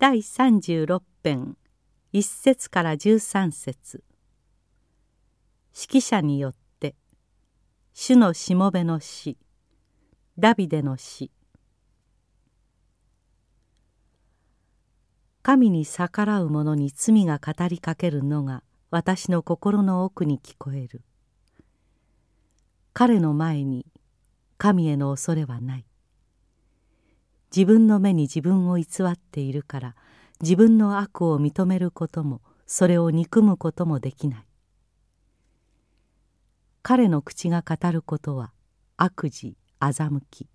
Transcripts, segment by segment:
第36編1節から13節。指揮者によって主のしもべの詩ダビデの詩神に逆らう者に罪が語りかけるのが私の心の奥に聞こえる。彼の前に神への恐れはない。自分の目に自分を偽っているから自分の悪を認めることもそれを憎むこともできない。彼の口が語ることは悪事欺き。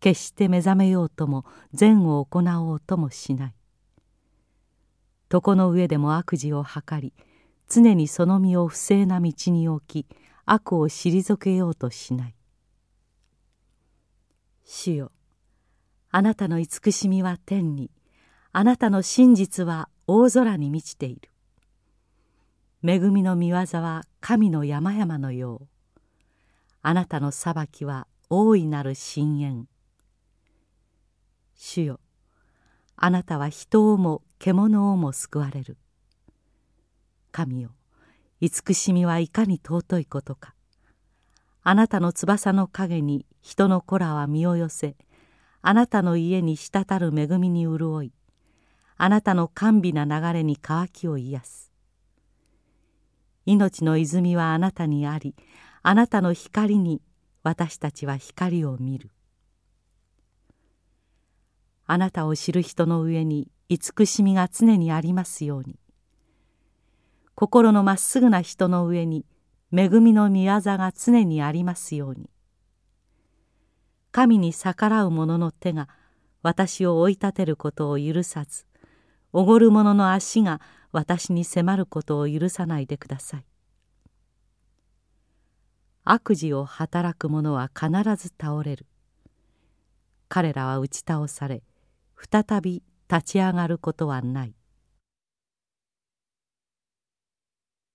決して目覚めようとも善を行おうともしない。床の上でも悪事を図り常にその身を不正な道に置き悪を退けようとしない。主よあなたの慈しみは天に。あなたの真実は大空に満ちている。恵みの御業は神の山々のよう。あなたの裁きは大いなる深淵。主よあなたは人をも獣をも救われる。神よ慈しみはいかに尊いことか。あなたの翼の陰に人の子らは身を寄せあなたの家に滴る恵みに潤いあなたの甘美な流れに渇きを癒す。命の泉はあなたにありあなたの光に私たちは光を見る。あなたを知る人の上に慈しみが常にありますように。心のまっすぐな人の上に恵みの御業が常にありますように。神に逆らう者の手が私を追い立てることを許さずおごる者の足が私に迫ることを許さないでください。悪事を働く者は必ず倒れる。彼らは打ち倒され再び立ち上がることはない。